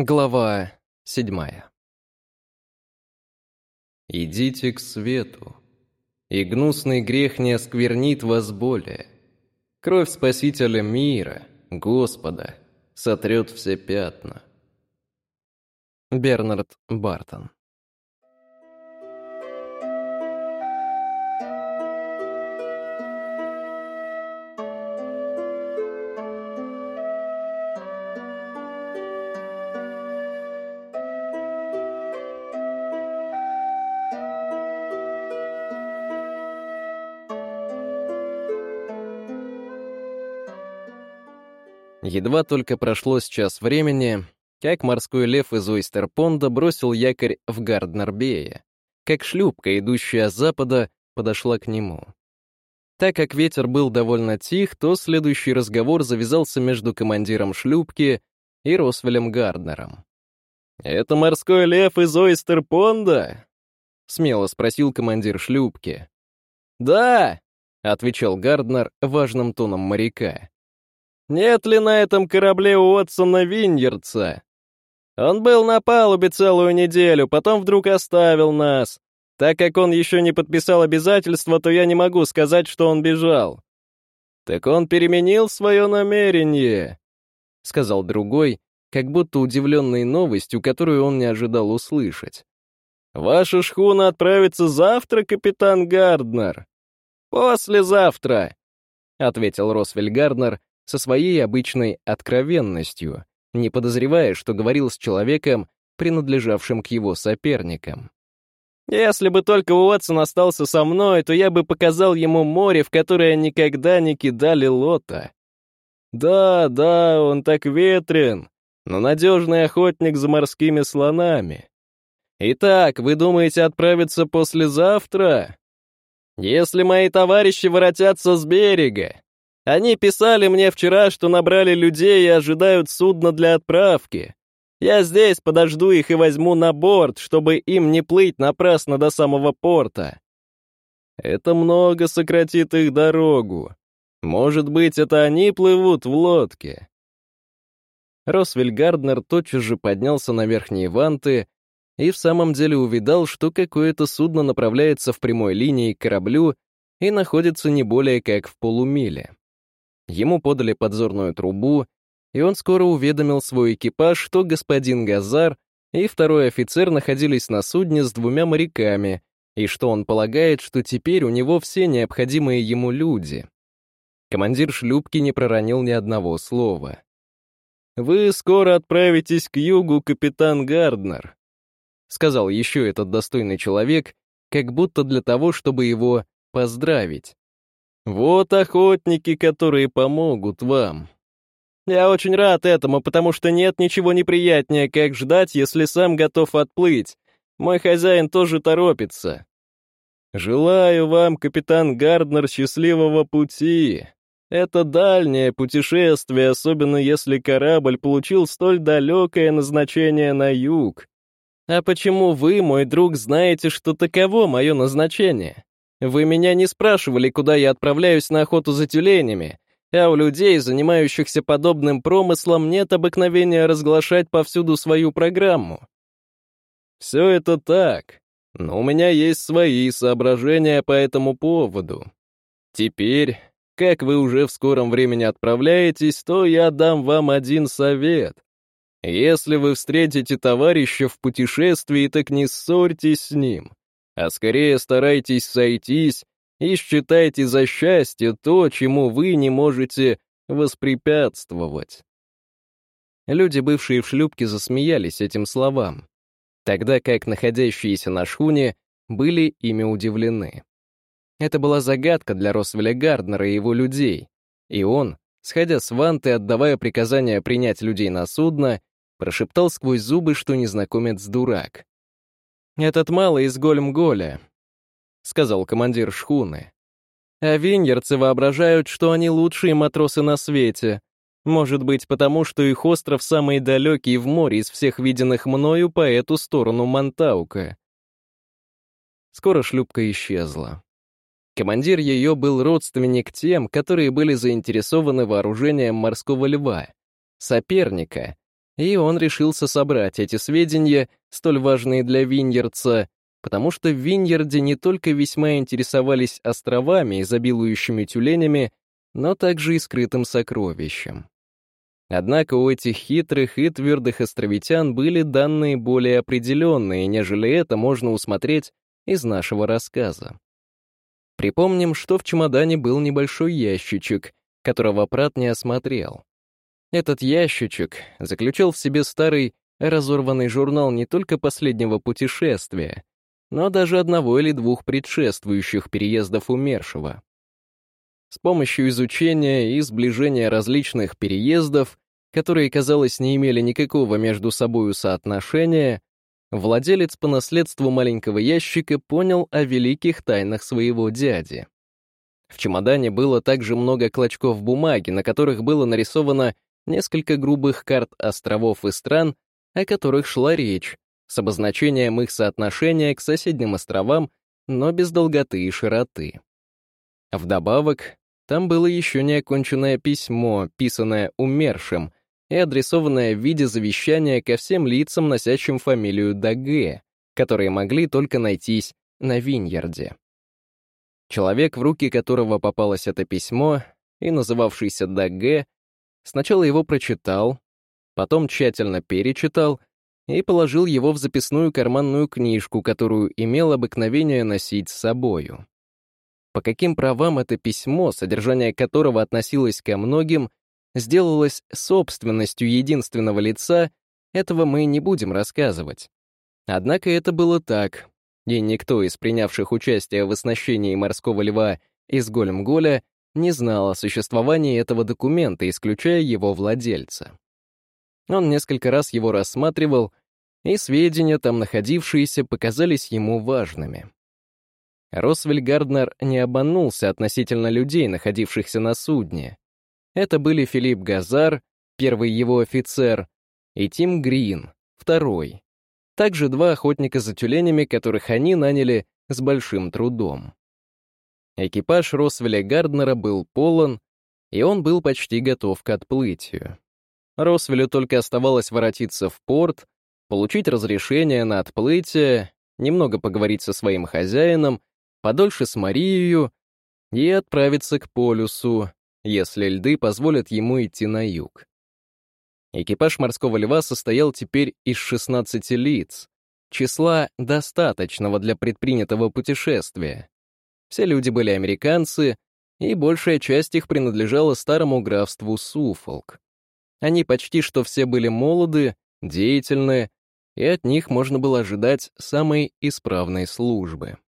Глава седьмая. «Идите к свету, и гнусный грех не осквернит вас более. Кровь Спасителя мира, Господа, сотрет все пятна». Бернард Бартон. Едва только прошло час времени, как морской лев из Ойстерпонда бросил якорь в Гарднербее, как шлюпка, идущая с запада, подошла к нему. Так как ветер был довольно тих, то следующий разговор завязался между командиром шлюпки и Росвелем Гарднером. «Это морской лев из Ойстерпонда?» — смело спросил командир шлюпки. «Да!» — отвечал Гарднер важным тоном моряка. Нет ли на этом корабле у Отсона Виньерца? Он был на палубе целую неделю, потом вдруг оставил нас. Так как он еще не подписал обязательства, то я не могу сказать, что он бежал. Так он переменил свое намерение, — сказал другой, как будто удивленный новостью, которую он не ожидал услышать. «Ваша шхуна отправится завтра, капитан Гарднер?» «Послезавтра», — ответил Росвель Гарднер, со своей обычной откровенностью, не подозревая, что говорил с человеком, принадлежавшим к его соперникам. «Если бы только Уотсон остался со мной, то я бы показал ему море, в которое никогда не кидали лота. Да, да, он так ветрен, но надежный охотник за морскими слонами. Итак, вы думаете отправиться послезавтра? Если мои товарищи воротятся с берега, они писали мне вчера, что набрали людей и ожидают судна для отправки. Я здесь подожду их и возьму на борт, чтобы им не плыть напрасно до самого порта. Это много сократит их дорогу. Может быть, это они плывут в лодке. Росвель Гарднер тотчас же поднялся на верхние ванты и в самом деле увидал, что какое-то судно направляется в прямой линии к кораблю и находится не более как в полумиле. Ему подали подзорную трубу, и он скоро уведомил свой экипаж, что господин Газар и второй офицер находились на судне с двумя моряками, и что он полагает, что теперь у него все необходимые ему люди. Командир шлюпки не проронил ни одного слова. «Вы скоро отправитесь к югу, капитан Гарднер», — сказал еще этот достойный человек, как будто для того, чтобы его поздравить. Вот охотники, которые помогут вам. Я очень рад этому, потому что нет ничего неприятнее, как ждать, если сам готов отплыть. Мой хозяин тоже торопится. Желаю вам, капитан Гарднер, счастливого пути. Это дальнее путешествие, особенно если корабль получил столь далекое назначение на юг. А почему вы, мой друг, знаете, что таково мое назначение? Вы меня не спрашивали, куда я отправляюсь на охоту за тюленями, а у людей, занимающихся подобным промыслом, нет обыкновения разглашать повсюду свою программу. Все это так, но у меня есть свои соображения по этому поводу. Теперь, как вы уже в скором времени отправляетесь, то я дам вам один совет. Если вы встретите товарища в путешествии, так не ссорьтесь с ним а скорее старайтесь сойтись и считайте за счастье то, чему вы не можете воспрепятствовать. Люди, бывшие в шлюпке, засмеялись этим словам, тогда как находящиеся на шхуне были ими удивлены. Это была загадка для Росвеля Гарднера и его людей, и он, сходя с ванты, отдавая приказание принять людей на судно, прошептал сквозь зубы, что незнакомец дурак. «Этот малый из Гольмголя», — сказал командир шхуны. «А виньерцы воображают, что они лучшие матросы на свете. Может быть, потому что их остров самый далекий в море из всех виденных мною по эту сторону Монтаука». Скоро шлюпка исчезла. Командир ее был родственник тем, которые были заинтересованы вооружением морского льва, соперника, И он решился собрать эти сведения, столь важные для Виньерца, потому что в Виньерде не только весьма интересовались островами, изобилующими тюленями, но также и скрытым сокровищем. Однако у этих хитрых и твердых островитян были данные более определенные, нежели это можно усмотреть из нашего рассказа. Припомним, что в чемодане был небольшой ящичек, которого Прат не осмотрел. Этот ящичек заключал в себе старый разорванный журнал не только последнего путешествия, но даже одного или двух предшествующих переездов умершего. С помощью изучения и сближения различных переездов, которые, казалось, не имели никакого между собою соотношения, владелец по наследству маленького ящика понял о великих тайнах своего дяди. В чемодане было также много клочков бумаги, на которых было нарисовано несколько грубых карт островов и стран, о которых шла речь, с обозначением их соотношения к соседним островам, но без долготы и широты. Вдобавок, там было еще неоконченное письмо, писанное умершим и адресованное в виде завещания ко всем лицам, носящим фамилию Даге, которые могли только найтись на Виньярде. Человек, в руки которого попалось это письмо, и называвшийся Даге, сначала его прочитал, потом тщательно перечитал и положил его в записную карманную книжку, которую имел обыкновение носить с собою. По каким правам это письмо, содержание которого относилось ко многим, сделалось собственностью единственного лица, этого мы не будем рассказывать. Однако это было так, и никто из принявших участие в оснащении морского льва из Големголя не знал о существовании этого документа, исключая его владельца. Он несколько раз его рассматривал, и сведения, там находившиеся, показались ему важными. Росвель Гарднер не обманулся относительно людей, находившихся на судне. Это были Филипп Газар, первый его офицер, и Тим Грин, второй. Также два охотника за тюленями, которых они наняли с большим трудом. Экипаж Росвеля Гарднера был полон, и он был почти готов к отплытию. Росвелю только оставалось воротиться в порт, получить разрешение на отплытие, немного поговорить со своим хозяином, подольше с Марией и отправиться к полюсу, если льды позволят ему идти на юг. Экипаж морского льва состоял теперь из 16 лиц, числа достаточного для предпринятого путешествия. Все люди были американцы, и большая часть их принадлежала старому графству Суфолк. Они почти что все были молоды, деятельны, и от них можно было ожидать самой исправной службы.